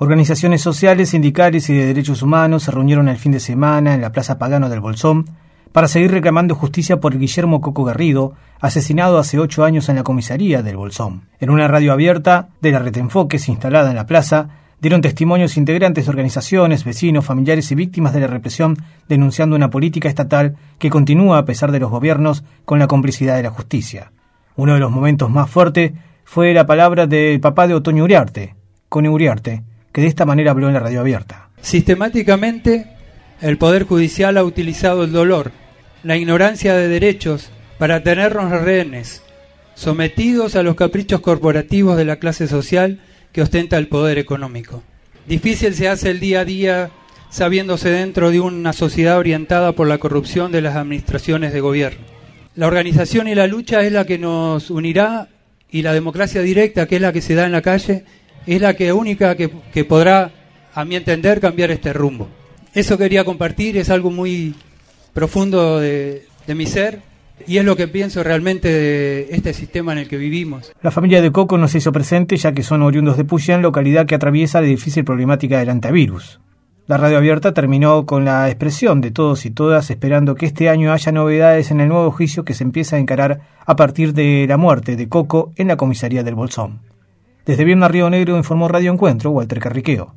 Organizaciones sociales, sindicales y de derechos humanos se reunieron el fin de semana en la Plaza Pagano del Bolsón para seguir reclamando justicia por Guillermo Coco Garrido, asesinado hace ocho años en la comisaría del Bolsón. En una radio abierta de la Red Enfoques instalada en la plaza, dieron testimonios integrantes de organizaciones, vecinos, familiares y víctimas de la represión, denunciando una política estatal que continúa a pesar de los gobiernos con la complicidad de la justicia. Uno de los momentos más fuertes fue la palabra del papá de Otoño Uriarte, Cone Uriarte, que de esta manera habló en la radio abierta. Sistemáticamente, el Poder Judicial ha utilizado el dolor, la ignorancia de derechos para tenernos rehenes, sometidos a los caprichos corporativos de la clase social que ostenta el poder económico. Difícil se hace el día a día sabiéndose dentro de una sociedad orientada por la corrupción de las administraciones de gobierno. La organización y la lucha es la que nos unirá y la democracia directa, que es la que se da en la calle, es la que única que, podrá, a mi entender, cambiar este rumbo. Eso quería compartir, es algo muy profundo de, mi ser y es lo que pienso realmente de este sistema en el que vivimos. La familia de Coco no se hizo presente ya que son oriundos de Puyán, localidad que atraviesa la difícil problemática del antivirus. La radio abierta terminó con la expresión de todos y todas esperando que este año haya novedades en el nuevo juicio que se empieza a encarar a partir de la muerte de Coco en la comisaría del Bolsón. Desde Vierna Río Negro informó Radio Encuentro Walter Carriqueo.